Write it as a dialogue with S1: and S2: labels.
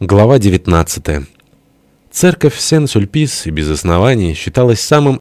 S1: Глава 19. Церковь Сен-Сульпис без оснований считалась самым